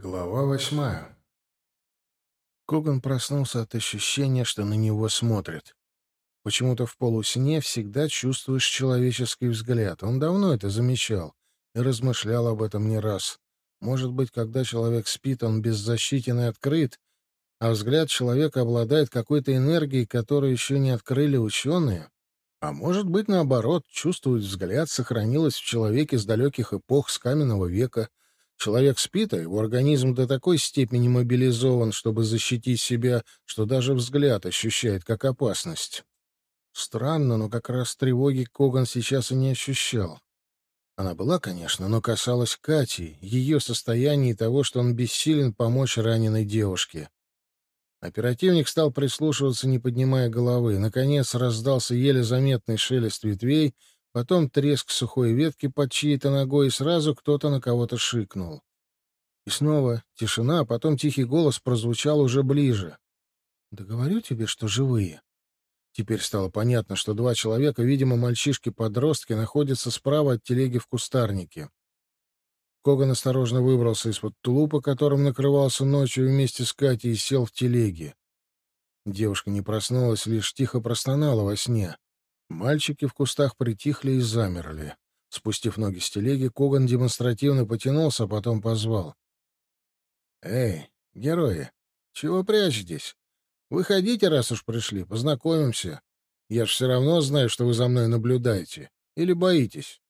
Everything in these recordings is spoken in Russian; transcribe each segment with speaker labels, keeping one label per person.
Speaker 1: Глава восьмая. Коган проснулся от ощущения, что на него смотрят. Почему-то в полусне всегда чувствуешь человеческий взгляд. Он давно это замечал и размышлял об этом не раз. Может быть, когда человек спит, он беззащитен и открыт, а взгляд человека обладает какой-то энергией, которую еще не открыли ученые? А может быть, наоборот, чувствовать взгляд сохранилось в человеке с далеких эпох, с каменного века — Человек спит, а его организм до такой степени мобилизован, чтобы защитить себя, что даже взгляд ощущает как опасность. Странно, но как раз тревоги Коган сейчас и не ощущал. Она была, конечно, но касалась Кати, ее состояния и того, что он бессилен помочь раненой девушке. Оперативник стал прислушиваться, не поднимая головы. Наконец раздался еле заметный шелест ветвей, потом треск сухой ветки под чьей-то ногой, и сразу кто-то на кого-то шикнул. И снова тишина, а потом тихий голос прозвучал уже ближе. «Да говорю тебе, что живые». Теперь стало понятно, что два человека, видимо, мальчишки-подростки, находятся справа от телеги в кустарнике. Коган осторожно выбрался из-под тулупа, которым накрывался ночью вместе с Катей, и сел в телеге. Девушка не проснулась, лишь тихо простонала во сне. Мальчики в кустах притихли и замерли. Спустив ноги с телеги, Коган демонстративно потянулся, а потом позвал. «Эй, герои, чего прячетесь? Выходите, раз уж пришли, познакомимся. Я ж все равно знаю, что вы за мной наблюдаете. Или боитесь?»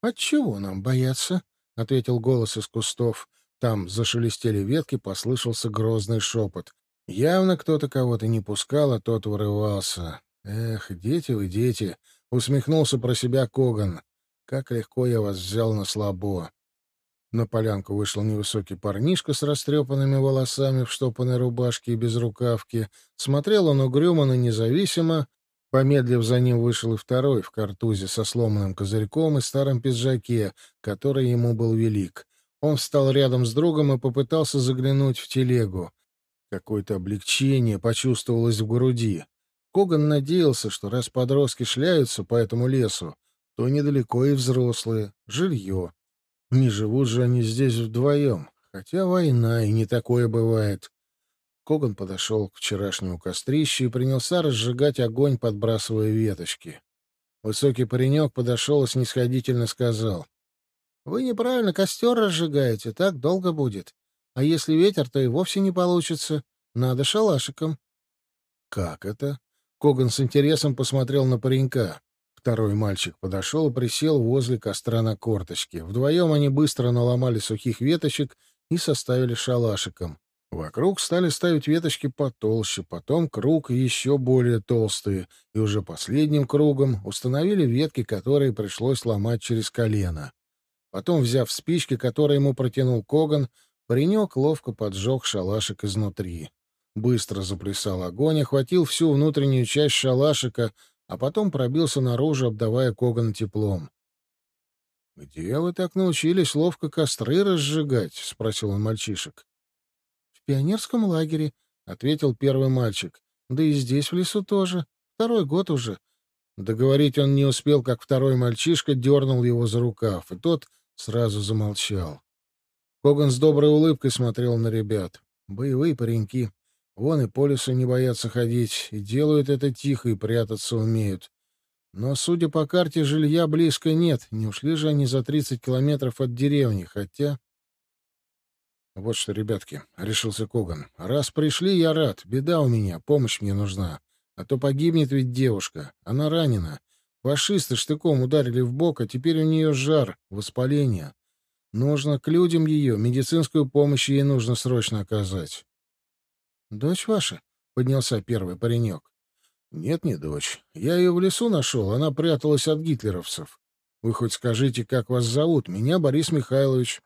Speaker 1: «Отчего нам бояться?» — ответил голос из кустов. Там зашелестели ветки, послышался грозный шепот. Явно кто-то кого-то не пускал, а тот вырывался. «Эх, дети вы, дети!» — усмехнулся про себя Коган. «Как легко я вас взял на слабо!» На полянку вышел невысокий парнишка с растрепанными волосами в штопанной рубашке и без рукавки. Смотрел он угрюмо, но независимо. Помедлив за ним вышел и второй в картузе со сломанным козырьком и старом пиджаке, который ему был велик. Он встал рядом с другом и попытался заглянуть в телегу. Какое-то облегчение почувствовалось в груди. Коган надеялся, что раз подростки шляются по этому лесу, то недалеко и взрослые, жилье. Не живут же они здесь вдвоем, хотя война, и не такое бывает. Коган подошел к вчерашнему кострищу и принялся разжигать огонь, подбрасывая веточки. Высокий паренек подошел и снисходительно сказал. — Вы неправильно костер разжигаете, так долго будет. А если ветер, то и вовсе не получится. Надо шалашиком. — Как это? Коган с интересом посмотрел на паренька. Второй мальчик подошел и присел возле костра на корточке. Вдвоем они быстро наломали сухих веточек и составили шалашиком. Вокруг стали ставить веточки потолще, потом круг еще более толстые, и уже последним кругом установили ветки, которые пришлось ломать через колено. Потом, взяв спички, которые ему протянул Коган, паренек ловко поджег шалашик изнутри быстро заплясал огонь, охватил всю внутреннюю часть шалашика, а потом пробился наружу, обдавая Коган теплом. — Где вы так научились ловко костры разжигать? — спросил он мальчишек. — В пионерском лагере, — ответил первый мальчик. — Да и здесь, в лесу тоже. Второй год уже. Договорить он не успел, как второй мальчишка дернул его за рукав, и тот сразу замолчал. Коган с доброй улыбкой смотрел на ребят. Боевые пареньки. Вон и по лесу не боятся ходить, и делают это тихо, и прятаться умеют. Но, судя по карте, жилья близко нет. Не ушли же они за тридцать километров от деревни, хотя... Вот что, ребятки, — решился Коган. Раз пришли, я рад. Беда у меня, помощь мне нужна. А то погибнет ведь девушка. Она ранена. Фашисты штыком ударили в бок, а теперь у нее жар, воспаление. Нужно к людям ее, медицинскую помощь ей нужно срочно оказать. «Дочь ваша?» — поднялся первый паренек. «Нет, не дочь. Я ее в лесу нашел, она пряталась от гитлеровцев. Вы хоть скажите, как вас зовут? Меня Борис Михайлович».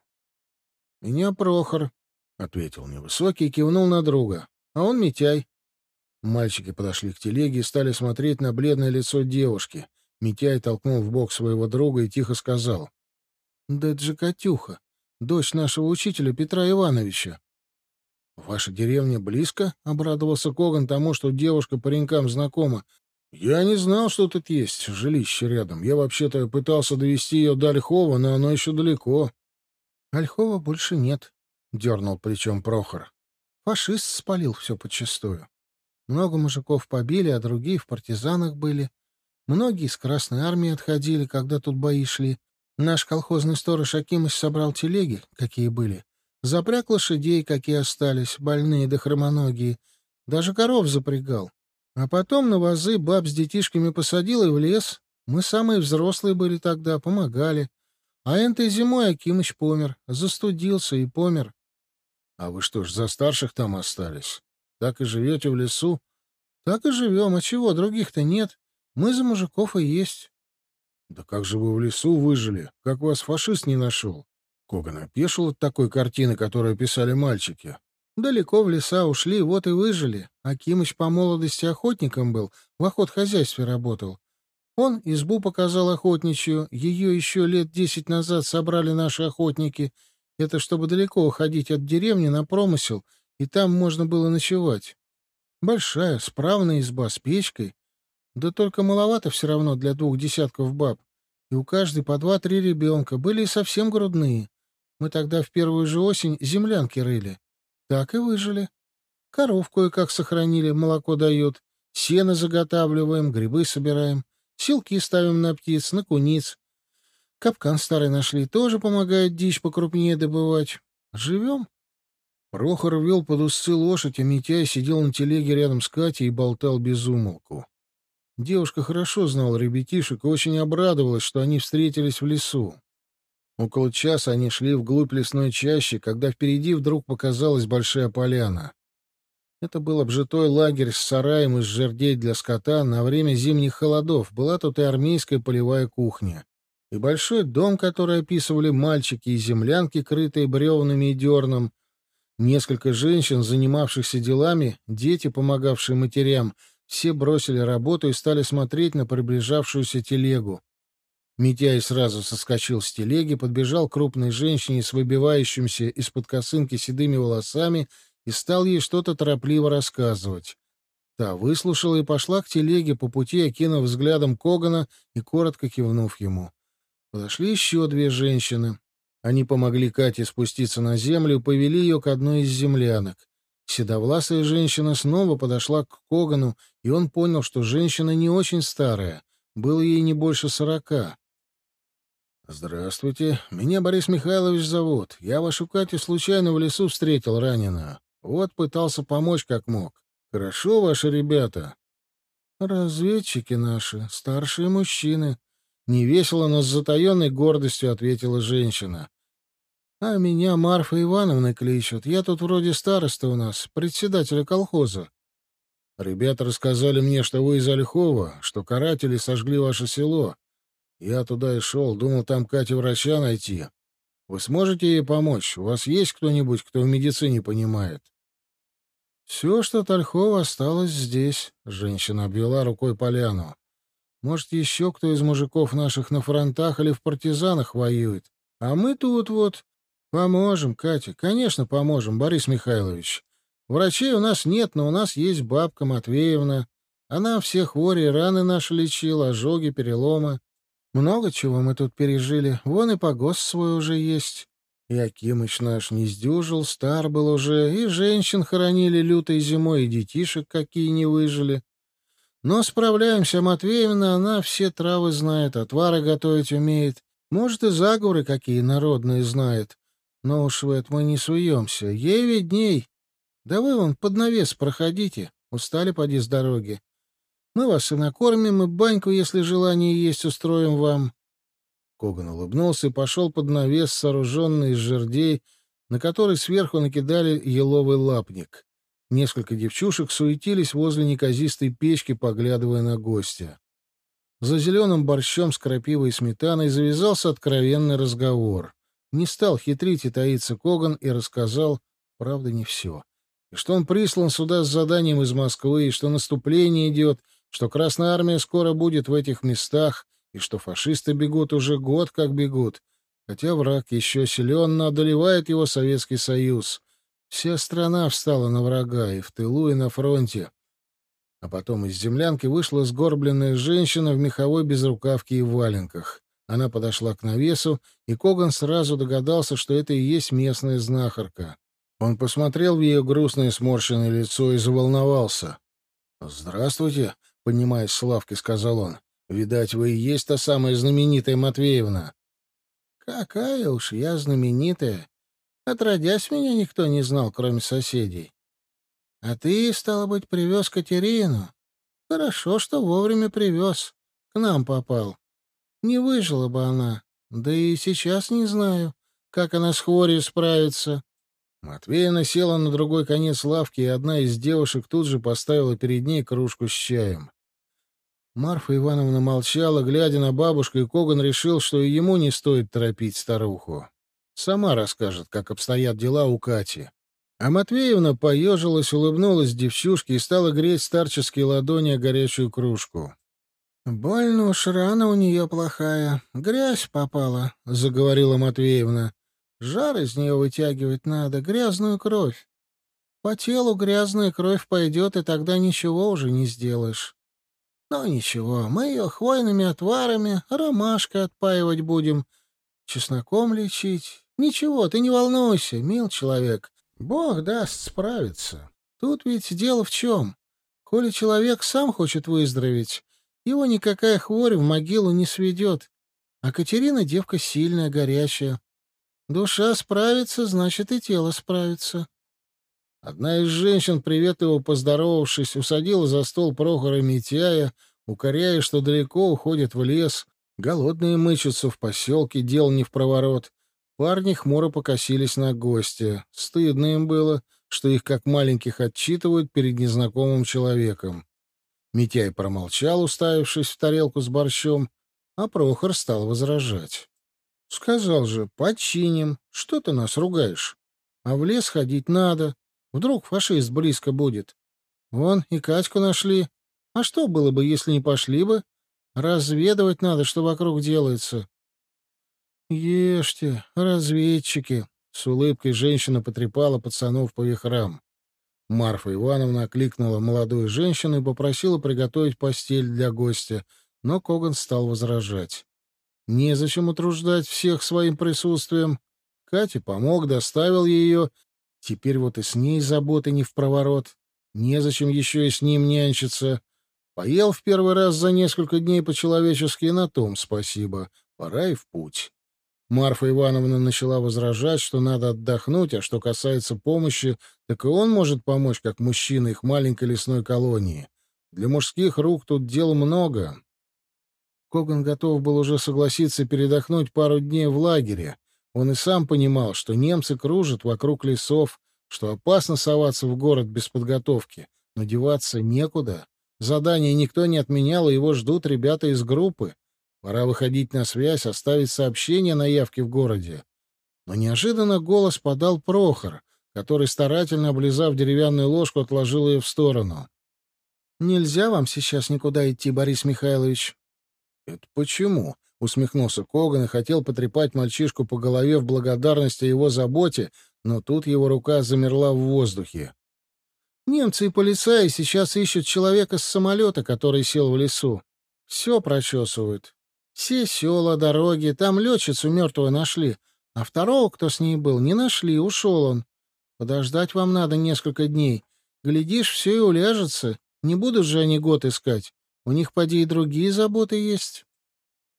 Speaker 1: «Меня Прохор», — ответил невысокий и кивнул на друга. «А он Митяй». Мальчики подошли к телеге и стали смотреть на бледное лицо девушки. Митяй толкнул в бок своего друга и тихо сказал. «Да это же Катюха, дочь нашего учителя Петра Ивановича». «Ваша деревня близко?» — обрадовался Коган тому, что девушка паренькам знакома. «Я не знал, что тут есть жилище рядом. Я вообще-то пытался довести ее до Ольхова, но оно еще далеко». «Ольхова больше нет. — дернул плечом Прохор. Фашист спалил все подчистую. Много мужиков побили, а другие в партизанах были. Многие из Красной Армии отходили, когда тут бои шли. Наш колхозный сторож Акимыч собрал телеги, какие были. Запряг лошадей, какие остались, больные да хромоногие. Даже коров запрягал. А потом на вазы баб с детишками посадил и в лес. Мы самые взрослые были тогда, помогали. А этой зимой Акимыч помер, застудился и помер. А вы что ж, за старших там остались? Так и живете в лесу? Так и живем. А чего, других-то нет. Мы за мужиков и есть. Да как же вы в лесу выжили? Как вас фашист не нашел? Коган опешил от такой картины, которую писали мальчики. Далеко в леса ушли, вот и выжили. Акимыч по молодости охотником был, в охотхозяйстве работал. Он избу показал охотничью, ее еще лет десять назад собрали наши охотники — это чтобы далеко уходить от деревни на промысел, и там можно было ночевать. Большая, справная изба с печкой. Да только маловато все равно для двух десятков баб. И у каждой по два-три ребенка. Были и совсем грудные. Мы тогда в первую же осень землянки рыли. Так и выжили. Коров кое-как сохранили, молоко дают. Сено заготавливаем, грибы собираем. Силки ставим на птиц, на куниц. Капкан старый нашли, тоже помогает дичь покрупнее добывать. Живем. Прохор вел под усы лошадь, а Митяй сидел на телеге рядом с Катей и болтал без умолку. Девушка хорошо знала ребятишек и очень обрадовалась, что они встретились в лесу. Около часа они шли вглубь лесной чащи, когда впереди вдруг показалась большая поляна. Это был обжитой лагерь с сараем из жердей для скота на время зимних холодов. Была тут и армейская полевая кухня и большой дом, который описывали мальчики, и землянки, крытые бревнами и дерном, несколько женщин, занимавшихся делами, дети, помогавшие матерям, все бросили работу и стали смотреть на приближавшуюся телегу. Митяй сразу соскочил с телеги, подбежал к крупной женщине с выбивающимся из-под косынки седыми волосами и стал ей что-то торопливо рассказывать. Та выслушала и пошла к телеге, по пути окинув взглядом Когана и коротко кивнув ему. Подошли еще две женщины. Они помогли Кате спуститься на землю и повели ее к одной из землянок. Седовласая женщина снова подошла к Когану, и он понял, что женщина не очень старая. Было ей не больше сорока. «Здравствуйте. Меня Борис Михайлович зовут. Я вашу Катю случайно в лесу встретил раненую. Вот пытался помочь как мог. Хорошо, ваши ребята?» «Разведчики наши, старшие мужчины», Невесело, но с затаенной гордостью ответила женщина. «А меня Марфа Ивановна кличут. Я тут вроде староста у нас, председателя колхоза». «Ребята рассказали мне, что вы из Ольхова, что каратели сожгли ваше село. Я туда и шел, думал там Кате врача найти. Вы сможете ей помочь? У вас есть кто-нибудь, кто в медицине понимает?» «Все, что от Ольхова, осталось здесь», — женщина обвела рукой поляну. Может, еще кто из мужиков наших на фронтах или в партизанах воюет. А мы тут вот поможем, Катя. Конечно, поможем, Борис Михайлович. Врачей у нас нет, но у нас есть бабка Матвеевна. Она все хвори и раны наши лечила, ожоги, переломы. Много чего мы тут пережили. Вон и погост свой уже есть. И Акимыч наш не сдюжил, стар был уже, и женщин хоронили лютой зимой, и детишек какие не выжили. Но справляемся, Матвеевна, она все травы знает, отвары готовить умеет. Может, и заговоры какие народные знает. Но уж в это мы не суемся. Ей видней. Да вы вон под навес проходите. Устали поди с дороги. Мы вас и накормим, и баньку, если желание есть, устроим вам. Коган улыбнулся и пошел под навес, сооруженный из жердей, на который сверху накидали еловый лапник. Несколько девчушек суетились возле неказистой печки, поглядывая на гостя. За зеленым борщом с крапивой и сметаной завязался откровенный разговор. Не стал хитрить и таиться Коган и рассказал, правда, не все. И что он прислан сюда с заданием из Москвы, и что наступление идет, что Красная Армия скоро будет в этих местах, и что фашисты бегут уже год как бегут, хотя враг еще силен, но одолевает его Советский Союз. Вся страна встала на врага и в тылу, и на фронте. А потом из землянки вышла сгорбленная женщина в меховой безрукавке и валенках. Она подошла к навесу, и Коган сразу догадался, что это и есть местная знахарка. Он посмотрел в ее грустное сморщенное лицо и заволновался. «Здравствуйте», — поднимаясь с лавки, сказал он. «Видать, вы и есть та самая знаменитая Матвеевна». «Какая уж я знаменитая. Отродясь, меня никто не знал, кроме соседей. А ты, стало быть, привез Катерину. Хорошо, что вовремя привез. К нам попал. Не выжила бы она. Да и сейчас не знаю, как она с хворью справится. Матвеевна села на другой конец лавки, и одна из девушек тут же поставила перед ней кружку с чаем. Марфа Ивановна молчала, глядя на бабушку, и Коган решил, что и ему не стоит торопить старуху. Сама расскажет, как обстоят дела у Кати. А Матвеевна поежилась, улыбнулась девчушке и стала греть старческие ладони о горячую кружку. «Больно уж рана у нее плохая. Грязь попала», — заговорила Матвеевна. Жар из нее вытягивать надо, грязную кровь. По телу грязная кровь пойдет, и тогда ничего уже не сделаешь. Но ничего, мы ее хвойными отварами, ромашкой отпаивать будем, чесноком лечить. Ничего, ты не волнуйся, мил человек. Бог даст справиться. Тут ведь дело в чем. Коли человек сам хочет выздороветь, его никакая хворь в могилу не сведет. А Катерина девка сильная, горячая. Душа справится, значит, и тело справится. Одна из женщин, приветливо поздоровавшись, усадила за стол Прохора Митяя, укоряя, что далеко уходит в лес, голодные мычатся в поселке, дел не в проворот. Парни хмуро покосились на гостя. Стыдно им было, что их как маленьких отчитывают перед незнакомым человеком. Митяй промолчал, уставившись в тарелку с борщом, а Прохор стал возражать. Сказал же, починим. Что ты нас ругаешь? А в лес ходить надо. Вдруг фашист близко будет. Вон и Катьку нашли. А что было бы, если не пошли бы? Разведывать надо, что вокруг делается. Ешьте, разведчики. С улыбкой женщина потрепала пацанов по вихрам. Марфа Ивановна окликнула молодую женщину и попросила приготовить постель для гостя, но Коган стал возражать. Незачем утруждать всех своим присутствием. Катя помог, доставил ее. Теперь вот и с ней заботы не в проворот. Незачем еще и с ним нянчиться. Поел в первый раз за несколько дней по-человечески, и на том спасибо. Пора и в путь. Марфа Ивановна начала возражать, что надо отдохнуть, а что касается помощи, так и он может помочь, как мужчина их маленькой лесной колонии. Для мужских рук тут дел много. Коган готов был уже согласиться передохнуть пару дней в лагере. Он и сам понимал, что немцы кружат вокруг лесов, что опасно соваться в город без подготовки, но деваться некуда. Задание никто не отменял, и его ждут ребята из группы. Пора выходить на связь, оставить сообщение на явке в городе. Но неожиданно голос подал Прохор, который, старательно облизав деревянную ложку, отложил ее в сторону. «Нельзя вам сейчас никуда идти, Борис Михайлович. «Это почему?» — усмехнулся Коган и хотел потрепать мальчишку по голове в благодарность о его заботе, но тут его рука замерла в воздухе. «Немцы и полицаи сейчас ищут человека с самолета, который сел в лесу. Все прочесывают. Все села, дороги, там летчицу мертвую нашли, а второго, кто с ней был, не нашли, ушел он. Подождать вам надо несколько дней. Глядишь, все и уляжется. Не будут же они год искать. У них, поди, и другие заботы есть.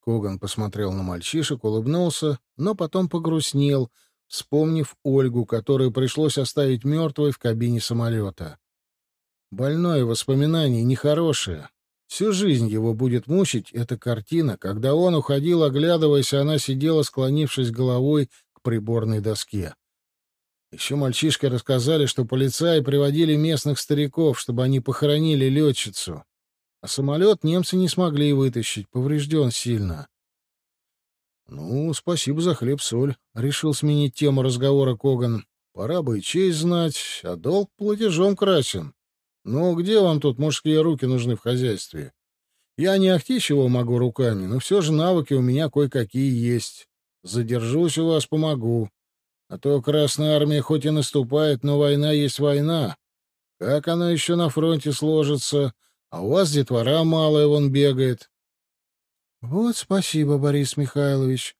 Speaker 1: Коган посмотрел на мальчишек, улыбнулся, но потом погрустнел, вспомнив Ольгу, которую пришлось оставить мертвой в кабине самолета. Больное воспоминание, нехорошее. Всю жизнь его будет мучить эта картина, когда он уходил, оглядываясь, а она сидела, склонившись головой к приборной доске. Еще мальчишки рассказали, что полицаи приводили местных стариков, чтобы они похоронили летчицу. А самолет немцы не смогли вытащить, поврежден сильно. «Ну, спасибо за хлеб-соль», — решил сменить тему разговора Коган. «Пора бы и честь знать, а долг платежом красен. Ну, где вам тут мужские руки нужны в хозяйстве? Я не ахти чего могу руками, но все же навыки у меня кое-какие есть. Задержусь у вас, помогу. А то Красная Армия хоть и наступает, но война есть война. Как она еще на фронте сложится?» А у вас детвора малая вон бегает. Вот спасибо, Борис Михайлович.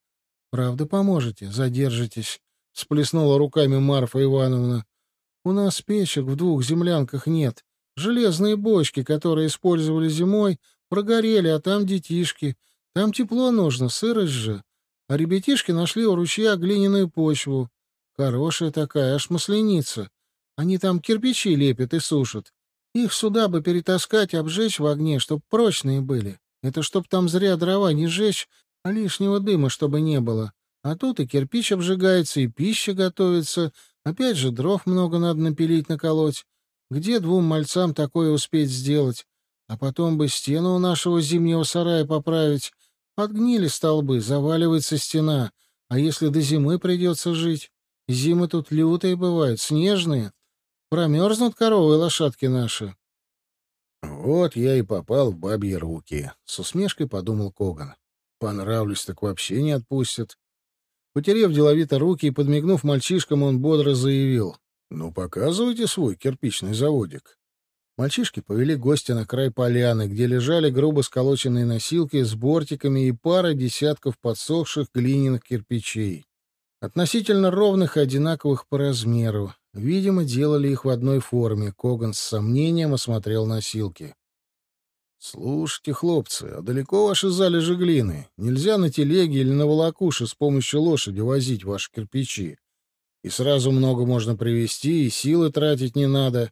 Speaker 1: Правда, поможете, задержитесь, — сплеснула руками Марфа Ивановна. У нас печек в двух землянках нет. Железные бочки, которые использовали зимой, прогорели, а там детишки. Там тепло нужно, сырость же. А ребятишки нашли у ручья глиняную почву. Хорошая такая, аж масленица. Они там кирпичи лепят и сушат. Их сюда бы перетаскать, обжечь в огне, чтоб прочные были. Это чтоб там зря дрова не жечь, а лишнего дыма чтобы не было. А тут и кирпич обжигается, и пища готовится. Опять же, дров много надо напилить, наколоть. Где двум мальцам такое успеть сделать? А потом бы стену у нашего зимнего сарая поправить. Подгнили столбы, заваливается стена. А если до зимы придется жить? Зимы тут лютые бывают, снежные. Промерзнут коровы и лошадки наши.
Speaker 2: Вот я и попал в бабьи руки, — с усмешкой подумал Коган. Понравлюсь, так вообще не отпустят. Потерев деловито руки и подмигнув мальчишкам, он бодро заявил. «Ну, показывайте свой кирпичный заводик». Мальчишки повели гостя на край поляны, где лежали грубо сколоченные носилки с бортиками и пара десятков подсохших глиняных кирпичей. Относительно ровных и одинаковых по размеру. Видимо, делали их в одной форме. Коган с сомнением осмотрел носилки. «Слушайте, хлопцы, а далеко ваши залежи глины? Нельзя на телеге или на волокуше с помощью лошади возить ваши кирпичи. И сразу много можно привезти, и силы тратить не надо».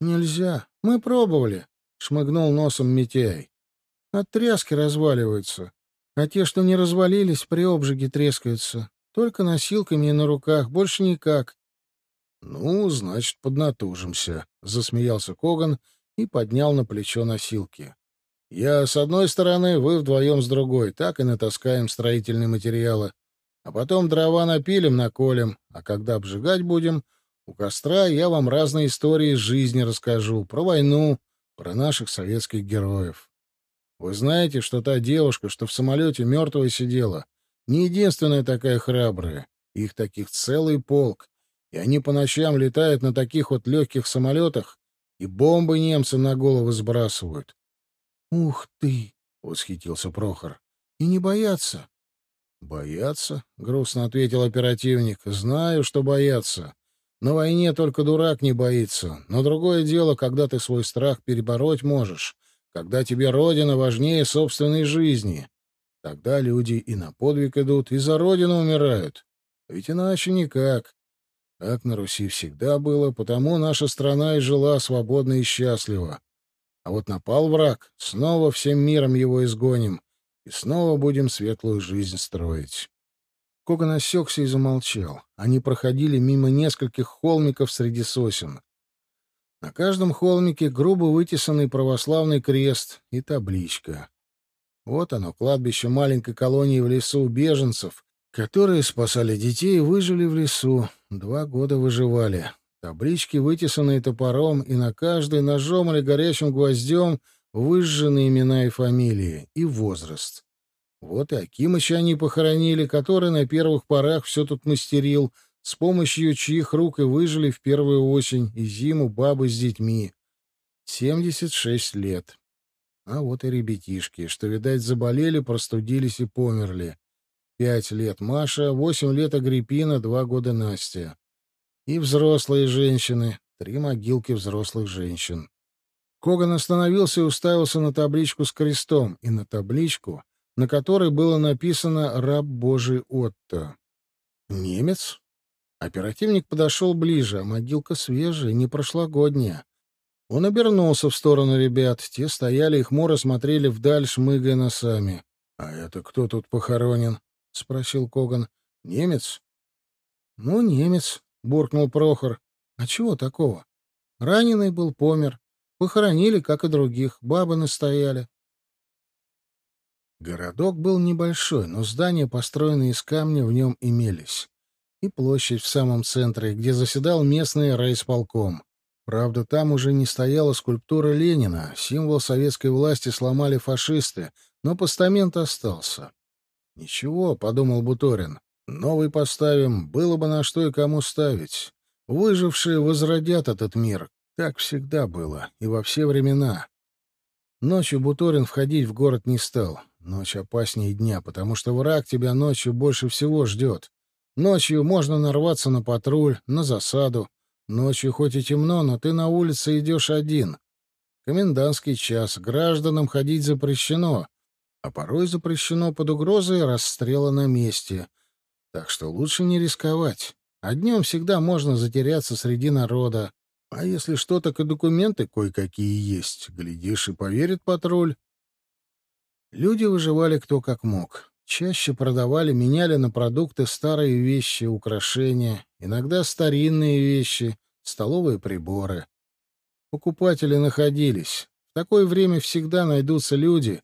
Speaker 1: «Нельзя. Мы пробовали», — шмыгнул носом Митяй. «От тряски разваливаются. А те, что не развалились, при обжиге трескаются. Только носилками и на руках, больше никак.
Speaker 2: — Ну, значит, поднатужимся, — засмеялся Коган и поднял на плечо носилки. — Я с одной стороны, вы вдвоем с другой, так и натаскаем строительные материалы. А потом дрова напилим, наколем, а когда обжигать будем, у костра я вам разные истории из жизни расскажу, про войну, про наших советских героев. Вы знаете, что та девушка, что в самолете мертвая сидела, не единственная такая храбрая. Их таких целый полк. И они по ночам летают на таких вот легких самолетах и бомбы немцам на головы сбрасывают.
Speaker 1: — Ух ты! — восхитился Прохор. — И не боятся?
Speaker 2: — Боятся? — грустно ответил оперативник. — Знаю, что боятся. На войне только дурак не боится. Но другое дело, когда ты свой страх перебороть можешь, когда тебе родина важнее собственной жизни. Тогда люди и на подвиг идут, и за родину умирают. Ведь иначе никак. Так на Руси всегда было, потому наша страна и жила свободно и счастливо. А вот напал враг, снова всем миром его изгоним, и снова будем светлую жизнь строить.
Speaker 1: Коган осекся и замолчал. Они проходили мимо нескольких холмиков среди сосен. На каждом холмике грубо вытесанный православный крест и табличка. Вот оно, кладбище маленькой колонии в лесу беженцев, которые спасали детей и выжили в лесу. Два года выживали. Таблички, вытесанные топором, и на каждой ножом или горячим гвоздем выжжены имена и фамилии, и возраст. Вот и Акимыча они похоронили, который на первых порах все тут мастерил, с помощью чьих рук и выжили в первую осень и зиму бабы с детьми. Семьдесят шесть лет. А вот и ребятишки, что, видать, заболели, простудились и померли. Пять лет Маша, восемь лет Агриппина, два года Настя. И взрослые женщины, три могилки взрослых женщин. Коган остановился и уставился на табличку с крестом, и на табличку, на которой было написано «Раб Божий Отто». Немец? Оперативник подошел ближе, а могилка свежая, не прошлогодняя. Он обернулся в сторону ребят. Те стояли и хмуро смотрели вдаль, шмыгая носами. — А это кто тут похоронен? — спросил Коган. — Немец? — Ну, немец, — буркнул Прохор. — А чего такого? Раненый был, помер. Похоронили, как и других. Бабы настояли. Городок был небольшой, но здания, построенные из камня, в нем имелись. И площадь в самом центре, где заседал местный райисполком. Правда, там уже не стояла скульптура Ленина, символ советской власти сломали фашисты, но постамент остался. «Ничего», — подумал Буторин, — «новый поставим, было бы на что и кому ставить. Выжившие возродят этот мир. Так всегда было, и во все времена». Ночью Буторин входить в город не стал. Ночь опаснее дня, потому что враг тебя ночью больше всего ждет. Ночью можно нарваться на патруль, на засаду. Ночью хоть и темно, но ты на улице идешь один. Комендантский час. Гражданам ходить запрещено. А порой запрещено под угрозой расстрела на месте. Так что лучше не рисковать. А днем всегда можно затеряться среди народа. А если что, так и документы кое-какие есть. Глядишь, и поверит патруль. Люди выживали кто как мог. Чаще продавали, меняли на продукты старые вещи, украшения, иногда старинные вещи, столовые приборы. Покупатели находились. В такое время всегда найдутся люди,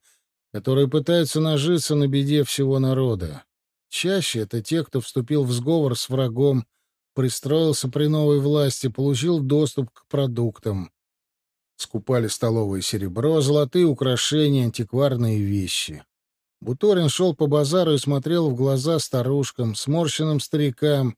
Speaker 1: которые пытаются нажиться на беде всего народа. Чаще это те, кто вступил в сговор с врагом, пристроился при новой власти, получил доступ к продуктам. Скупали столовое серебро, золотые украшения, антикварные вещи. Буторин шел по базару и смотрел в глаза старушкам, сморщенным старикам,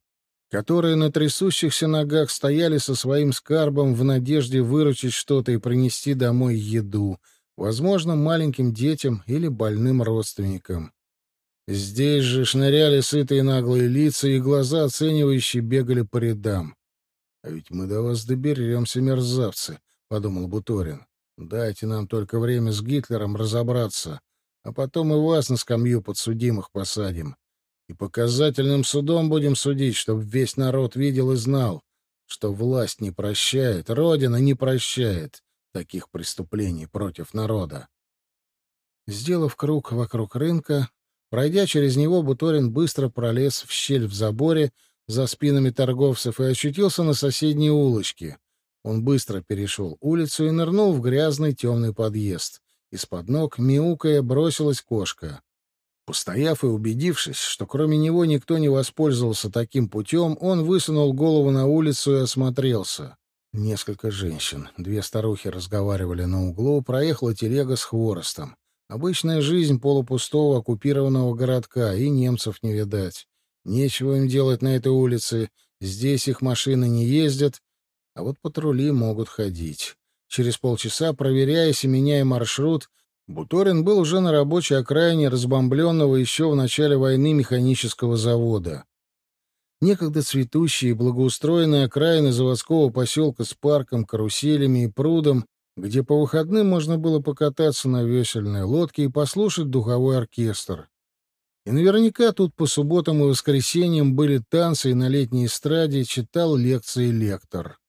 Speaker 1: которые на трясущихся ногах стояли со своим скарбом в надежде выручить что-то и принести домой еду, возможно, маленьким детям или больным родственникам. Здесь же шныряли сытые наглые лица, и глаза оценивающие бегали по рядам. — А ведь мы до вас доберемся, мерзавцы, подумал Буторин. Дайте нам только время с Гитлером разобраться, а потом и вас на скамью подсудимых посадим. И показательным судом будем судить, чтобы весь народ видел и знал, что власть не прощает, Родина не прощает таких преступлений против народа. Сделав круг вокруг рынка, пройдя через него, Буторин быстро пролез в щель в заборе за спинами торговцев и очутился на соседней улочке, он быстро перешел улицу и нырнул в грязный темный подъезд. Из-под ног, мяукая, бросилась кошка. Постояв и убедившись, что кроме него никто не воспользовался таким путем, он высунул голову на улицу и осмотрелся. Несколько женщин, две старухи разговаривали на углу, проехала телега с хворостом. Обычная жизнь полупустого оккупированного городка, и немцев не видать. Нечего им делать на этой улице, здесь их машины не ездят, а вот патрули могут ходить. Через полчаса, проверяясь и меняя маршрут, Буторин был уже на рабочей окраине разбомбленного еще в начале войны механического завода. Некогда цветущие и благоустроенные окраины заводского поселка с парком, каруселями и прудом, где по выходным можно было покататься на весельной лодке и послушать духовой оркестр. И наверняка тут по субботам и воскресеньям были танцы, и на летней эстраде читал лекции лектор.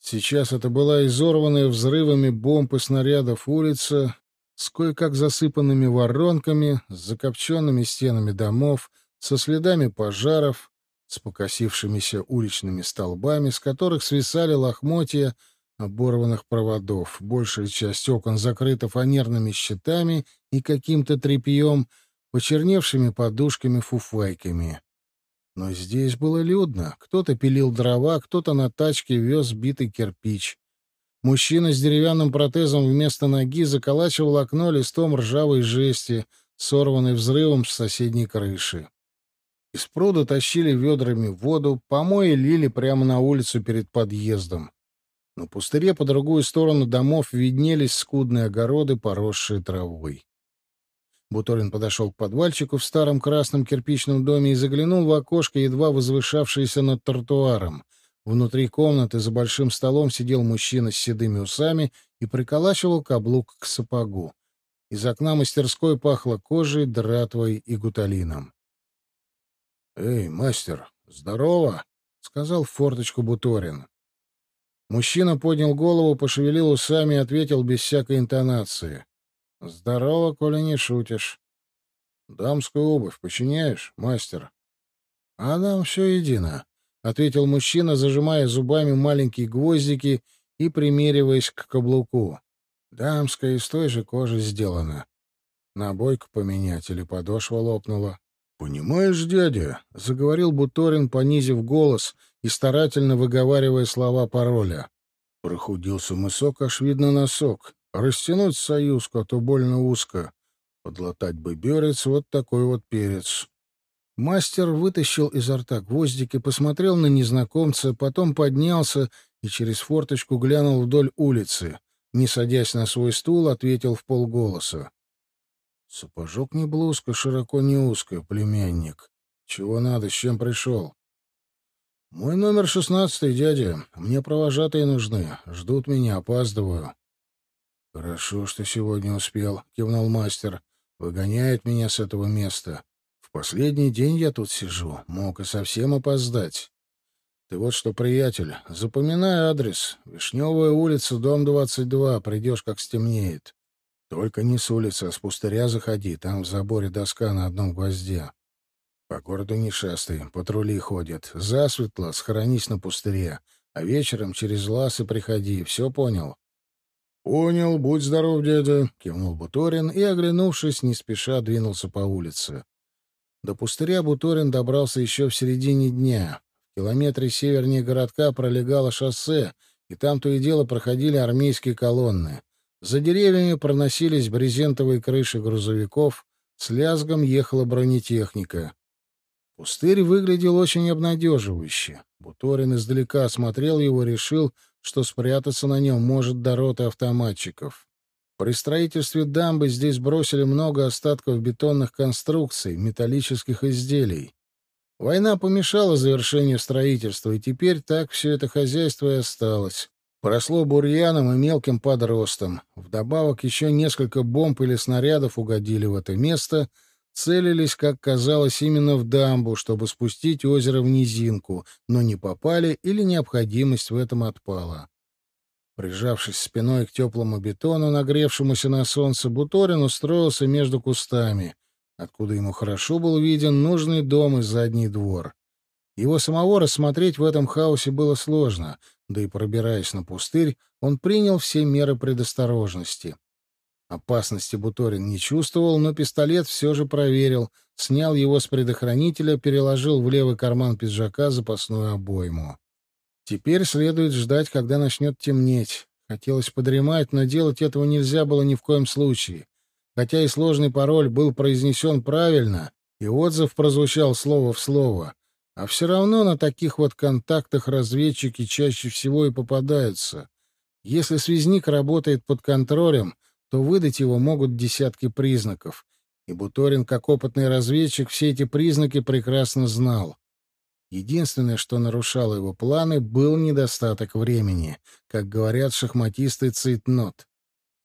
Speaker 1: Сейчас это была изорванная взрывами бомб и снарядов улица с кое-как засыпанными воронками, с закопченными стенами домов, со следами пожаров, с покосившимися уличными столбами, с которых свисали лохмотья оборванных проводов. Большая часть окон закрыта фанерными щитами и каким-то тряпьем, почерневшими подушками-фуфайками. Но здесь было людно. Кто-то пилил дрова, кто-то на тачке вез битый кирпич. Мужчина с деревянным протезом вместо ноги заколачивал окно листом ржавой жести, сорванной взрывом с соседней крыши. Из пруда тащили ведрами воду, помои лили прямо на улицу перед подъездом. На пустыре по другую сторону домов виднелись скудные огороды, поросшие травой. Буторин подошел к подвальчику в старом красном кирпичном доме и заглянул в окошко, едва возвышавшееся над тротуаром. Внутри комнаты за большим столом сидел мужчина с седыми усами и приколачивал каблук к сапогу. Из окна мастерской пахло кожей, дратвой и гуталином. — Эй, мастер, здорово! — сказал форточку Буторин. Мужчина поднял голову, пошевелил усами и ответил без всякой интонации. Здорово, коли не шутишь. Дамскую обувь починяешь, мастер? А нам все едино, — ответил мужчина, зажимая зубами маленькие гвоздики и примериваясь к каблуку. Дамская из той же кожи сделана. Набойку поменять или подошва лопнула. — Понимаешь, дядя, — заговорил Буторин, понизив голос и старательно выговаривая слова пароля. Прохудился мысок, аж видно носок. Растянуть союзку, а то больно узко. Подлатать бы берец, вот такой вот перец. Мастер вытащил изо рта гвоздики, посмотрел на незнакомца, потом поднялся и через форточку глянул вдоль улицы. Не садясь на свой стул, ответил в полголоса. Сапожок не блузка, широко не узкая, племянник. Чего надо, с чем пришел? Мой номер шестнадцатый, дядя. Мне провожатые нужны. Ждут меня, опаздываю. Хорошо, что сегодня успел, кивнул мастер. Выгоняет меня с этого места. В последний день я тут сижу, мог и совсем опоздать. Ты вот что, приятель, запоминай адрес. Вишневая улица, дом 22. Придешь, как стемнеет. Только не с улицы, а с пустыря заходи. Там в заборе доска на одном гвозде. По городу не шастай, патрули ходят. Засветло, схоронись на пустыре. А вечером через лаз и приходи. Все понял? — Понял, будь здоров, дядя, — кивнул Буторин и, оглянувшись, не спеша двинулся по улице. До пустыря Буторин добрался еще в середине дня километре севернее городка пролегало шоссе, и там то и дело проходили армейские колонны. За деревьями проносились брезентовые крыши грузовиков, с лязгом ехала бронетехника. Пустырь выглядел очень обнадеживающе. Буторин издалека осмотрел его, решил, что спрятаться на нем может до роты автоматчиков. При строительстве дамбы здесь бросили много остатков бетонных конструкций, металлических изделий. Война помешала завершению строительства, и теперь так все это хозяйство и осталось. Поросло бурьяном и мелким подростом. Вдобавок еще несколько бомб или снарядов угодили в это место, целились, как казалось, именно в дамбу, чтобы спустить озеро в низинку, но не попали или необходимость в этом отпала. Прижавшись спиной к теплому бетону, нагревшемуся на солнце, Буторин устроился между кустами откуда ему хорошо был виден нужный дом и задний двор. Его самого рассмотреть в этом хаосе было сложно, да и пробираясь на пустырь, он принял все меры предосторожности. Опасности Буторин не чувствовал, но пистолет все же проверил, снял его с предохранителя, переложил в левый карман пиджака запасную обойму. Теперь следует ждать, когда начнет темнеть. Хотелось подремать, но делать этого нельзя было ни в коем случае. Хотя и сложный пароль был произнесен правильно, и отзыв прозвучал слово в слово, а все равно на таких вот контактах разведчики чаще всего и попадаются. Если связник работает под контролем, то выдать его могут десятки признаков, и Буторин, как опытный разведчик, все эти признаки прекрасно знал. Единственное, что нарушало его планы, был недостаток времени, как говорят шахматисты цейтнот.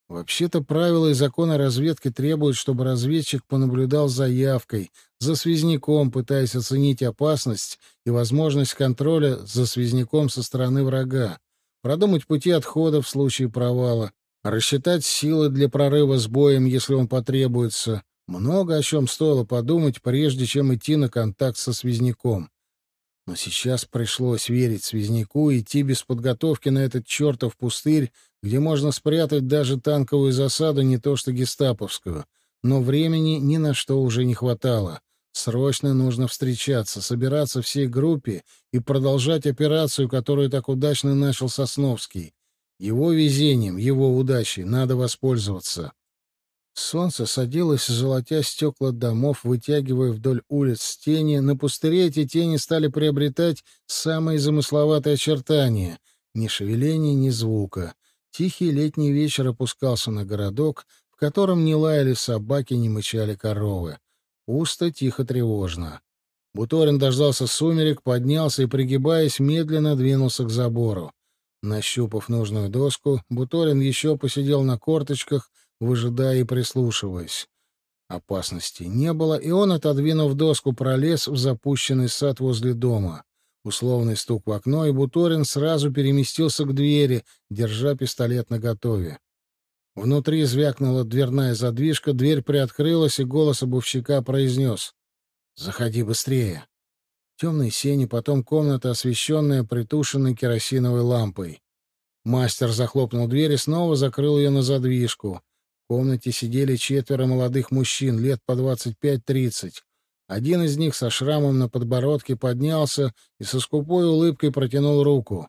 Speaker 1: Вообще-то правила и законы разведки требуют, чтобы разведчик понаблюдал за явкой, за связняком, пытаясь оценить опасность и возможность контроля за связняком со стороны врага, продумать пути отхода в случае провала, рассчитать силы для прорыва с боем, если он потребуется. Много о чем стоило подумать, прежде чем идти на контакт со связняком. Но сейчас пришлось верить связняку и идти без подготовки на этот чертов пустырь, где можно спрятать даже танковую засаду, не то что гестаповскую. Но времени ни на что уже не хватало. Срочно нужно встречаться, собираться всей группе и продолжать операцию, которую так удачно начал Сосновский. Его везением, его удачей надо воспользоваться. Солнце садилось, золотя стекла домов, вытягивая вдоль улиц тени. На пустыре эти тени стали приобретать самые замысловатые очертания. Ни шевеления, ни звука. Тихий летний вечер опускался на городок, в котором не лаяли собаки, не мычали коровы. Пусто, тихо, тревожно. Буторин дождался сумерек, поднялся и, пригибаясь, медленно двинулся к забору. Нащупав нужную доску, Буторин еще посидел на корточках — выжидая и прислушиваясь. Опасности не было, и он, отодвинув доску, пролез в запущенный сад возле дома. Условный стук в окно, и Буторин сразу переместился к двери, держа пистолет наготове. Внутри звякнула дверная задвижка, дверь приоткрылась, и голос обувщика произнес «Заходи быстрее». Темные сени, потом комната, освещенная притушенной керосиновой лампой. Мастер захлопнул дверь и снова закрыл ее на задвижку. В комнате сидели четверо молодых мужчин, лет по двадцать пять-тридцать. Один из них со шрамом на подбородке поднялся и со скупой улыбкой протянул руку.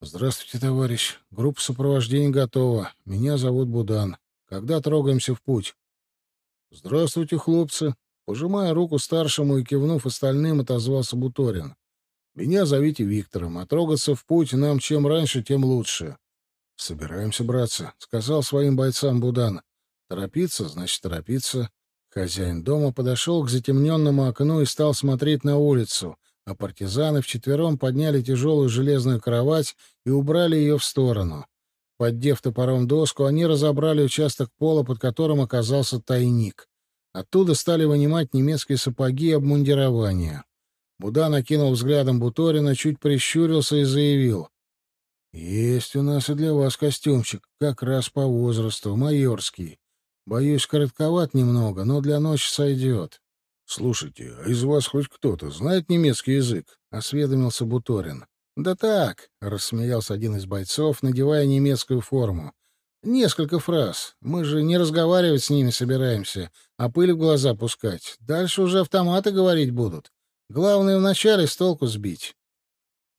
Speaker 1: «Здравствуйте, товарищ. Группа сопровождения готова. Меня зовут Будан. Когда трогаемся в путь?» «Здравствуйте, хлопцы!» Пожимая руку старшему и кивнув остальным, отозвался Буторин. «Меня зовите Виктором, а трогаться в путь нам чем раньше, тем лучше». «Собираемся, братцы», — сказал своим бойцам Будан. Торопиться, значит, торопиться. Хозяин дома подошел к затемненному окну и стал смотреть на улицу, а партизаны вчетвером подняли тяжелую железную кровать и убрали ее в сторону. Поддев топором доску, они разобрали участок пола, под которым оказался тайник. Оттуда стали вынимать немецкие сапоги и обмундирование. Буда накинул взглядом Буторина, чуть прищурился и заявил. — Есть у нас и для вас костюмчик, как раз по возрасту, майорский. Боюсь, коротковат немного, но для ночи сойдет. — Слушайте, а из вас хоть кто-то знает немецкий язык? — осведомился Буторин. — Да так, — рассмеялся один из бойцов, надевая немецкую форму. — Несколько фраз. Мы же не разговаривать с ними собираемся, а пыль в глаза пускать. Дальше уже автоматы говорить будут. Главное вначале с толку сбить.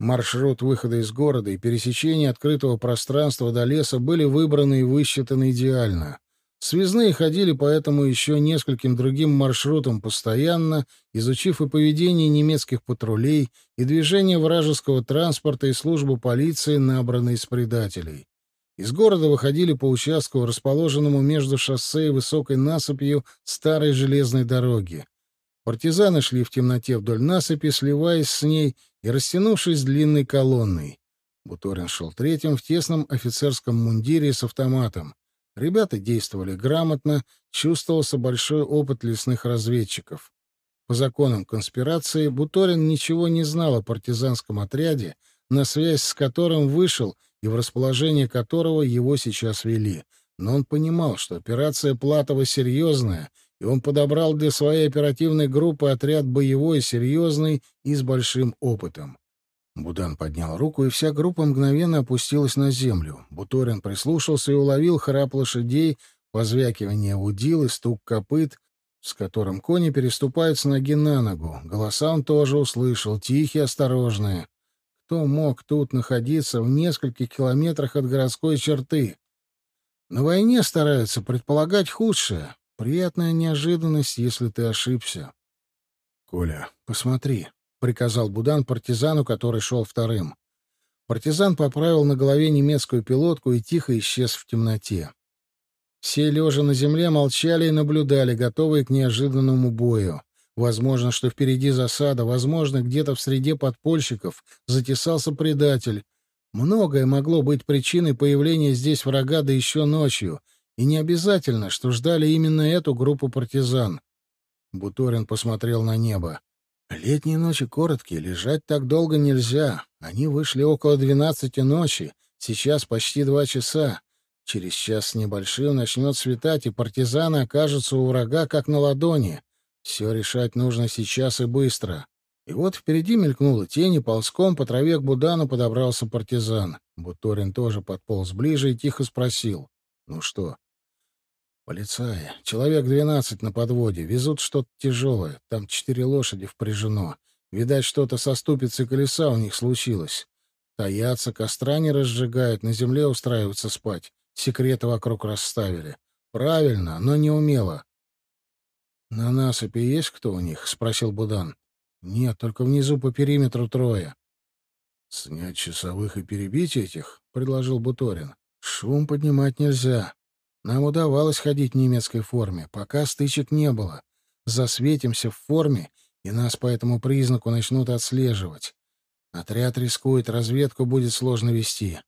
Speaker 1: Маршрут выхода из города и пересечения открытого пространства до леса были выбраны и высчитаны идеально. Связные ходили по этому еще нескольким другим маршрутам постоянно, изучив и поведение немецких патрулей, и движение вражеского транспорта и службу полиции, набранной из предателей. Из города выходили по участку, расположенному между шоссе и высокой насыпью старой железной дороги. Партизаны шли в темноте вдоль насыпи, сливаясь с ней и растянувшись длинной колонной. Буторин шел третьим в тесном офицерском мундире с автоматом. Ребята действовали грамотно, чувствовался большой опыт лесных разведчиков. По законам конспирации Буторин ничего не знал о партизанском отряде, на связь с которым вышел и в расположение которого его сейчас вели. Но он понимал, что операция Платова серьезная, и он подобрал для своей оперативной группы отряд боевой, серьезный и с большим опытом. Будан поднял руку, и вся группа мгновенно опустилась на землю. Буторин прислушался и уловил храп лошадей, позвякивание удил и стук копыт, с которым кони переступают с ноги на ногу. Голоса он тоже услышал, тихие, осторожные. Кто мог тут находиться в нескольких километрах от городской черты? На войне стараются предполагать худшее. Приятная неожиданность, если ты ошибся. — Коля, посмотри, приказал Будан партизану, который шел вторым. Партизан поправил на голове немецкую пилотку и тихо исчез в темноте. Все, лежа на земле, молчали и наблюдали, готовые к неожиданному бою. Возможно, что впереди засада, возможно, где-то в среде подпольщиков затесался предатель. Многое могло быть причиной появления здесь врага, да еще ночью. И не обязательно, что ждали именно эту группу партизан. Буторин посмотрел на небо. Летние ночи короткие, лежать так долго нельзя. Они вышли около двенадцати ночи, сейчас почти два часа. Через час с небольшим начнет светать, и партизаны окажутся у врага как на ладони. Все решать нужно сейчас и быстро. И вот впереди мелькнула тень, и ползком по траве к Будану подобрался партизан. Буторин тоже подполз ближе и тихо спросил. — Ну что, Полицаи. Человек двенадцать на подводе. Везут что-то тяжелое. Там четыре лошади впряжено. Видать, что-то со ступицей колеса у них случилось. Таятся, костра не разжигают, на земле устраиваются спать. Секреты вокруг расставили. Правильно, но не умело. — На насыпи есть кто у них? — спросил Будан. — Нет, только внизу по периметру трое. — Снять часовых и перебить этих? — предложил Буторин. — Шум поднимать нельзя. Нам удавалось ходить в немецкой форме, пока стычек не было. Засветимся в форме, и нас по этому признаку начнут отслеживать. Отряд рискует, разведку будет сложно вести.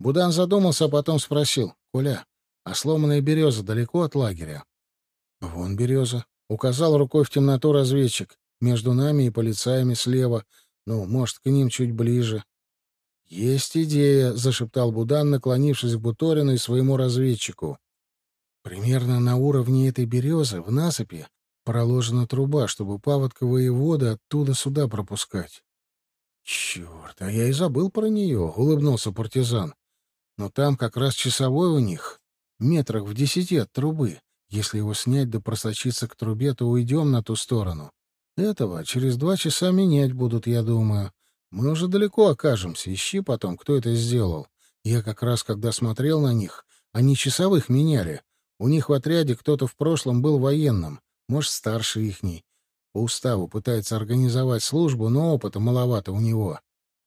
Speaker 1: Будан задумался, а потом спросил. — Коля, а сломанная береза далеко от лагеря? — Вон береза. Указал рукой в темноту разведчик. Между нами и полицаями слева. Ну, может, к ним чуть ближе. — Есть идея, — зашептал Будан, наклонившись к Буторину и своему разведчику. Примерно на уровне этой березы в насыпи проложена труба, чтобы паводковые воды оттуда сюда пропускать. Черт, а я и забыл про нее, — улыбнулся партизан. Но там как раз часовой у них, метрах в десяти от трубы. Если его снять да просочиться к трубе, то уйдем на ту сторону. Этого через два часа менять будут, я думаю. Мы уже далеко окажемся, ищи потом, кто это сделал. Я как раз, когда смотрел на них, они часовых меняли. У них в отряде кто-то в прошлом был военным, может, старше ихний. По уставу пытается организовать службу, но опыта маловато у него.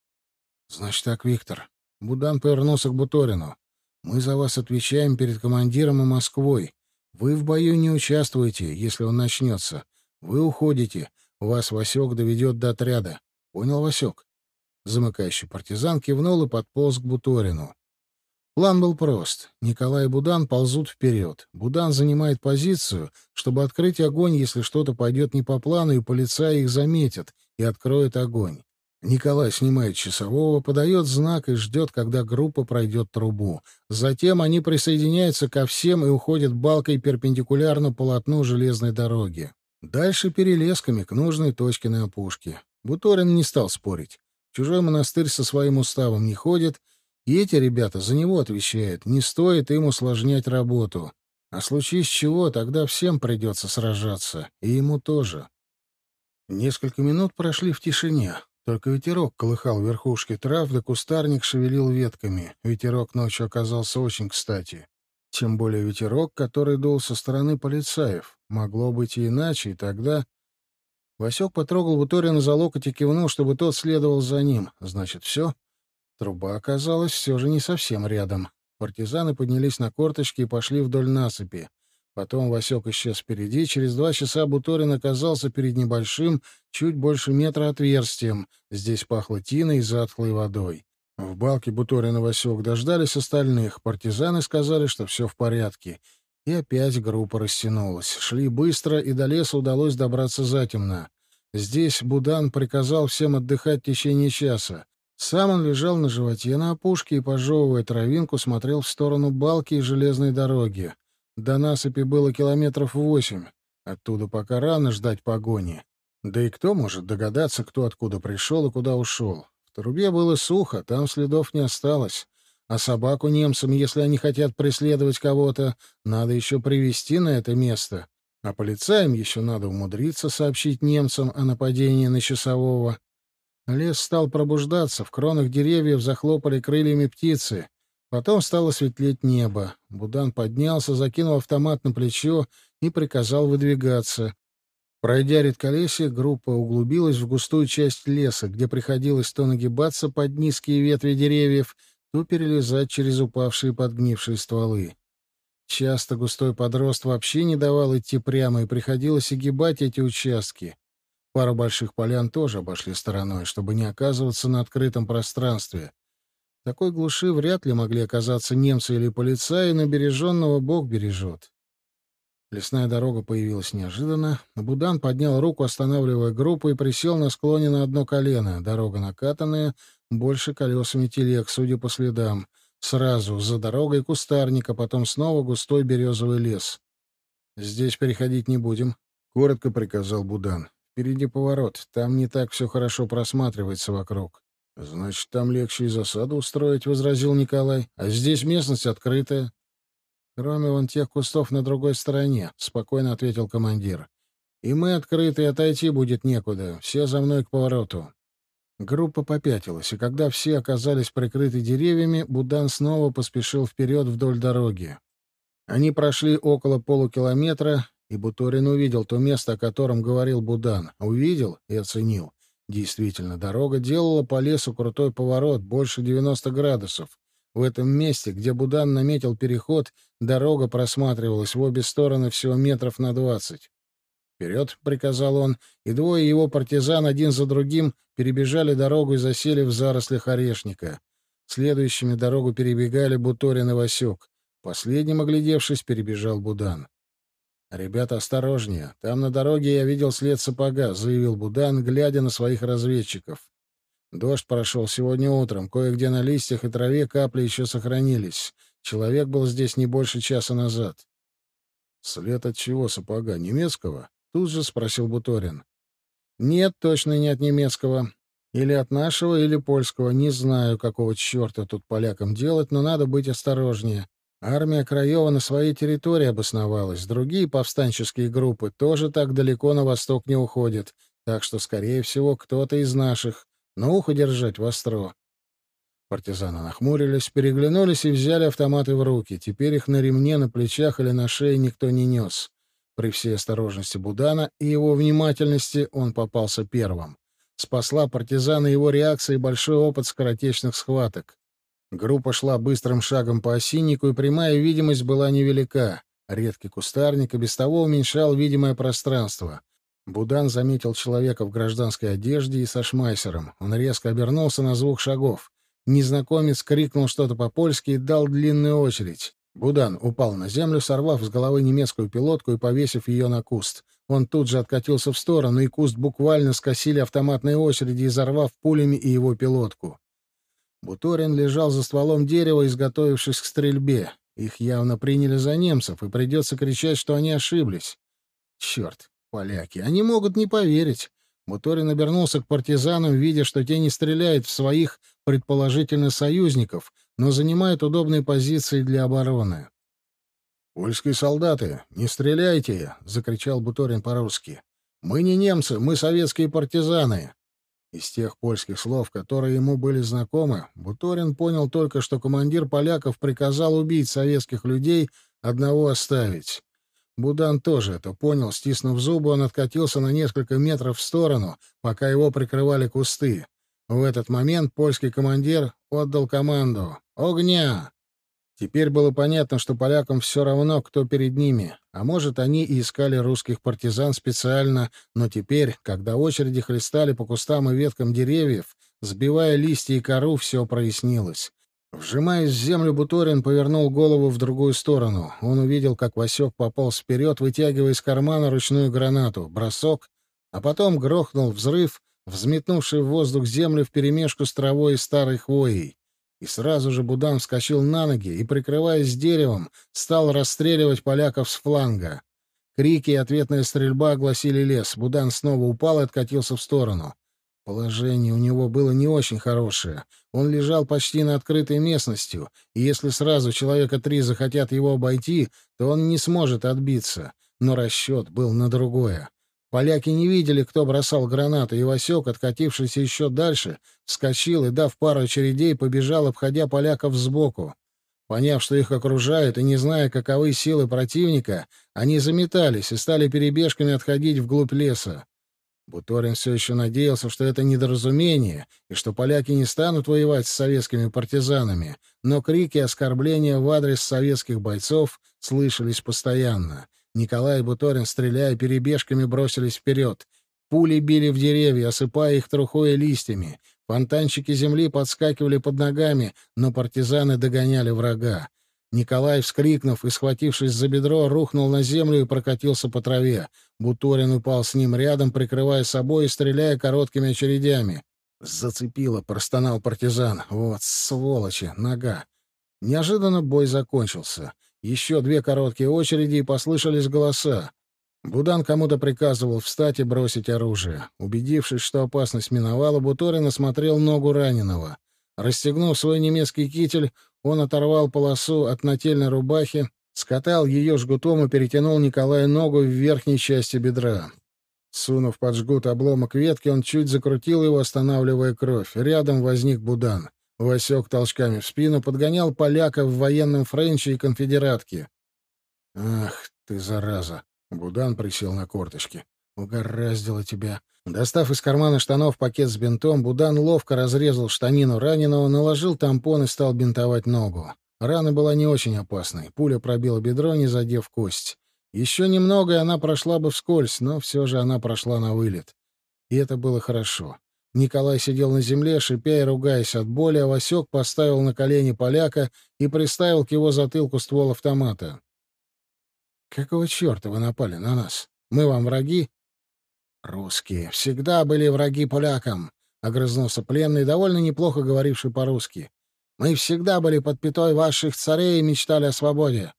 Speaker 1: — Значит так, Виктор. Будан повернулся к Буторину. — Мы за вас отвечаем перед командиром и Москвой. Вы в бою не участвуете, если он начнется. Вы уходите. Вас Васек доведет до отряда. Понял, Васек? Замыкающий партизан кивнул и подполз к Буторину. План был прост. Николай и Будан ползут вперед. Будан занимает позицию, чтобы открыть огонь, если что-то пойдет не по плану, и полицаи их заметят и откроют огонь. Николай снимает часового, подает знак и ждет, когда группа пройдет трубу. Затем они присоединяются ко всем и уходят балкой перпендикулярно полотну железной дороги. Дальше перелесками к нужной точке на опушке. Буторин не стал спорить. Чужой монастырь со своим уставом не ходит, и эти ребята за него отвечают. Не стоит им усложнять работу. А случись чего, тогда всем придется сражаться. И ему тоже. Несколько минут прошли в тишине. Только ветерок колыхал верхушки трав, да кустарник шевелил ветками. Ветерок ночью оказался очень кстати. Тем более ветерок, который дул со стороны полицаев. Могло быть и иначе, и тогда... Васек потрогал Буторина за локоть и кивнул, чтобы тот следовал за ним. Значит, все? Труба оказалась все же не совсем рядом. Партизаны поднялись на корточки и пошли вдоль насыпи. Потом Васек исчез впереди. Через два часа Буторин оказался перед небольшим, чуть больше метра отверстием. Здесь пахло тиной и затхлой водой. В балке Буторин и Васек дождались остальных. Партизаны сказали, что все в порядке. И опять группа растянулась. Шли быстро, и до леса удалось добраться затемно. Здесь Будан приказал всем отдыхать в течение часа. Сам он лежал на животе на опушке и, пожевывая травинку, смотрел в сторону балки и железной дороги. До насыпи было километров восемь. Оттуда пока рано ждать погони. Да и кто может догадаться, кто откуда пришел и куда ушел? В трубе было сухо, там следов не осталось. А собаку немцам, если они хотят преследовать кого-то, надо еще привести на это место. А полицаям еще надо умудриться сообщить немцам о нападении на часового. Лес стал пробуждаться, в кронах деревьев захлопали крыльями птицы. Потом стало светлеть небо. Будан поднялся, закинул автомат на плечо и приказал выдвигаться. Пройдя редколесье, группа углубилась в густую часть леса, где приходилось то нагибаться под низкие ветви деревьев, то перелезать через упавшие подгнившие стволы. Часто густой подрост вообще не давал идти прямо, и приходилось огибать эти участки. Пару больших полян тоже обошли стороной, чтобы не оказываться на открытом пространстве. В такой глуши вряд ли могли оказаться немцы или полицаи, но береженного Бог бережет. Лесная дорога появилась неожиданно. Будан поднял руку, останавливая группу, и присел на склоне на одно колено. Дорога накатанная, больше колесами телег, судя по следам. Сразу за дорогой кустарник, а потом снова густой березовый лес. «Здесь переходить не будем», — коротко приказал Будан. «Впереди поворот. Там не так все хорошо просматривается вокруг». «Значит, там легче и засаду устроить», — возразил Николай. «А здесь местность открытая». «Кроме вон тех кустов на другой стороне», — спокойно ответил командир. «И мы открыты, отойти будет некуда. Все за мной к повороту». Группа попятилась, и когда все оказались прикрыты деревьями, Будан снова поспешил вперед вдоль дороги. Они прошли около полукилометра, и Буторин увидел то место, о котором говорил Будан. Увидел и оценил. Действительно, дорога делала по лесу крутой поворот, больше 90 градусов. В этом месте, где Будан наметил переход, дорога просматривалась в обе стороны всего метров на двадцать. «Вперед!» — приказал он, и двое его партизан один за другим перебежали дорогу и засели в зарослях орешника. Следующими дорогу перебегали Буторин и Васек. Последним, оглядевшись, перебежал Будан. «Ребята, осторожнее. Там на дороге я видел след сапога», — заявил Будан, глядя на своих разведчиков. «Дождь прошел сегодня утром. Кое-где на листьях и траве капли еще сохранились. Человек был здесь не больше часа назад». «След от чего сапога? Немецкого?» — тут же спросил Буторин. «Нет, точно не от немецкого. Или от нашего, или польского. Не знаю, какого черта тут полякам делать, но надо быть осторожнее. Армия Краева на своей территории обосновалась. Другие повстанческие группы тоже так далеко на восток не уходят. Так что, скорее всего, кто-то из наших. Но ухо держать востро. Партизаны нахмурились, переглянулись и взяли автоматы в руки. Теперь их на ремне, на плечах или на шее никто не нес. При всей осторожности Будана и его внимательности он попался первым. Спасла партизана его реакция и большой опыт скоротечных схваток. Группа шла быстрым шагом по осиннику, и прямая видимость была невелика. Редкий кустарник и без того уменьшал видимое пространство. Будан заметил человека в гражданской одежде и со шмайсером. Он резко обернулся на звук шагов. Незнакомец крикнул что-то по-польски и дал длинную очередь. Будан упал на землю, сорвав с головы немецкую пилотку и повесив ее на куст. Он тут же откатился в сторону, и куст буквально скосили автоматные очереди, изорвав пулями и его пилотку. Буторин лежал за стволом дерева, изготовившись к стрельбе. Их явно приняли за немцев, и придется кричать, что они ошиблись. Черт, поляки, они могут не поверить. Буторин обернулся к партизанам, видя, что те не стреляют в своих, предположительно, союзников, но занимают удобные позиции для обороны. «Польские солдаты, не стреляйте!» — закричал Буторин по-русски. «Мы не немцы, мы советские партизаны!» Из тех польских слов, которые ему были знакомы, Буторин понял только, что командир поляков приказал убить советских людей, одного оставить. Будан тоже это понял. Стиснув зубы, он откатился на несколько метров в сторону, пока его прикрывали кусты. В этот момент польский командир отдал команду «Огня!». Теперь было понятно, что полякам все равно, кто перед ними. А может, они и искали русских партизан специально, но теперь, когда очереди хлестали по кустам и веткам деревьев, сбивая листья и кору, все прояснилось. Вжимаясь в землю, Буторин повернул голову в другую сторону. Он увидел, как Васек пополз вперед, вытягивая из кармана ручную гранату. Бросок, а потом грохнул взрыв, взметнувший в воздух землю вперемешку с травой и старой хвоей. И сразу же Будан вскочил на ноги и, прикрываясь деревом, стал расстреливать поляков с фланга. Крики и ответная стрельба огласили лес. Будан снова упал и откатился в сторону. Положение у него было не очень хорошее. Он лежал почти на открытой местностью, и если сразу человека три захотят его обойти, то он не сможет отбиться. Но расчет был на другое. Поляки не видели, кто бросал гранаты, и Васек, откатившийся еще дальше, вскочил и, дав пару очередей, побежал, обходя поляков сбоку. Поняв, что их окружают, и не зная, каковы силы противника, они заметались и стали перебежками отходить вглубь леса. Буторин все еще надеялся, что это недоразумение, и что поляки не станут воевать с советскими партизанами, но крики и оскорбления в адрес советских бойцов слышались постоянно. Николай и Буторин, стреляя перебежками, бросились вперед. Пули били в деревья, осыпая их трухой и листьями. Фонтанчики земли подскакивали под ногами, но партизаны догоняли врага. Николай, вскрикнув и схватившись за бедро, рухнул на землю и прокатился по траве. Буторин упал с ним рядом, прикрывая собой и стреляя короткими очередями. «Зацепило», — простонал партизан. «Вот, сволочи, нога». Неожиданно бой закончился. Еще две короткие очереди, и послышались голоса. Будан кому-то приказывал встать и бросить оружие. Убедившись, что опасность миновала, Буторин осмотрел ногу раненого. Расстегнув свой немецкий китель, он оторвал полосу от нательной рубахи, скатал ее жгутом и перетянул Николаю ногу в верхней части бедра. Сунув под жгут обломок ветки, он чуть закрутил его, останавливая кровь. Рядом возник Будан. Васек толчками в спину подгонял поляка в военном френче и конфедератке. «Ах ты, зараза!» — Будан присел на корточки. «Угораздило тебя!» Достав из кармана штанов пакет с бинтом, Будан ловко разрезал штанину раненого, наложил тампон и стал бинтовать ногу. Рана была не очень опасной. Пуля пробила бедро, не задев кость. Еще немного, и она прошла бы вскользь, но все же она прошла на вылет. И это было хорошо. Николай сидел на земле, шипя и ругаясь от боли, а Васек поставил на колени поляка и приставил к его затылку ствол автомата. «Какого черта вы напали на нас? Мы вам враги?» «Русские всегда были враги полякам», — огрызнулся пленный, довольно неплохо говоривший по-русски. «Мы всегда были под пятой ваших царей и мечтали о свободе».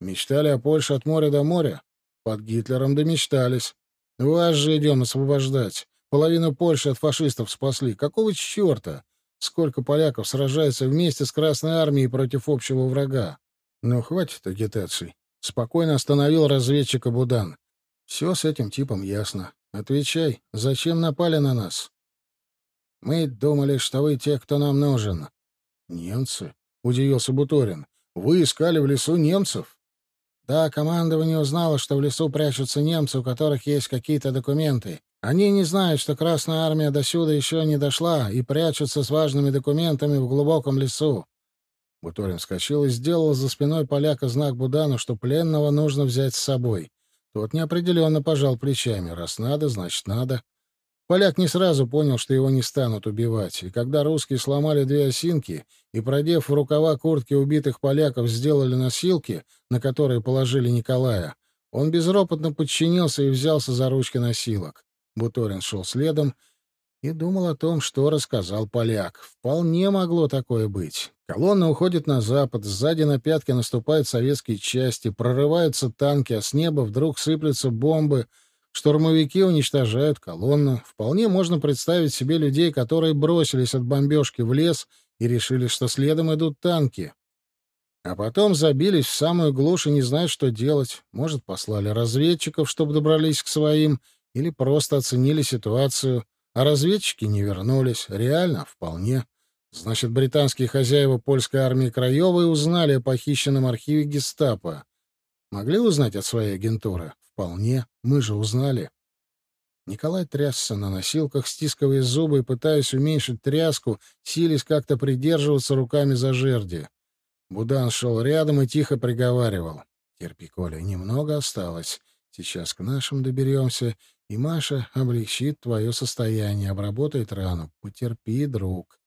Speaker 1: «Мечтали о Польше от моря до моря? Под Гитлером домечтались. Вас же идем освобождать. Половину Польши от фашистов спасли. Какого черта? Сколько поляков сражается вместе с Красной Армией против общего врага? Ну, хватит агитаций. Спокойно остановил разведчика Будан. Все с этим типом ясно. Отвечай, зачем напали на нас? Мы думали, что вы те, кто нам нужен. Немцы? Удивился Буторин. Вы искали в лесу немцев? Да, командование узнало, что в лесу прячутся немцы, у которых есть какие-то документы. Они не знают, что Красная Армия до сюда еще не дошла и прячутся с важными документами в глубоком лесу. Буторин вскочил и сделал за спиной поляка знак Будану, что пленного нужно взять с собой. Тот неопределенно пожал плечами. Раз надо, значит надо. Поляк не сразу понял, что его не станут убивать, и когда русские сломали две осинки и, продев в рукава куртки убитых поляков, сделали носилки, на которые положили Николая, он безропотно подчинился и взялся за ручки носилок. Буторин шел следом и думал о том, что рассказал поляк. Вполне могло такое быть. Колонна уходит на запад, сзади на пятки наступают советские части, прорываются танки, а с неба вдруг сыплются бомбы — Штурмовики уничтожают колонну. Вполне можно представить себе людей, которые бросились от бомбежки в лес и решили, что следом идут танки. А потом забились в самую глушь и не знают, что делать. Может, послали разведчиков, чтобы добрались к своим, или просто оценили ситуацию. А разведчики не вернулись. Реально, вполне. Значит, британские хозяева польской армии Краевой узнали о похищенном архиве гестапо. Могли узнать от своей агентуры? Вполне. Мы же узнали. Николай трясся на носилках, стискивая зубы и пытаясь уменьшить тряску, силясь как-то придерживаться руками за жерди. Будан шел рядом и тихо приговаривал. «Терпи, Коля, немного осталось. Сейчас к нашим доберемся, и Маша облегчит твое состояние, обработает рану. Потерпи, друг.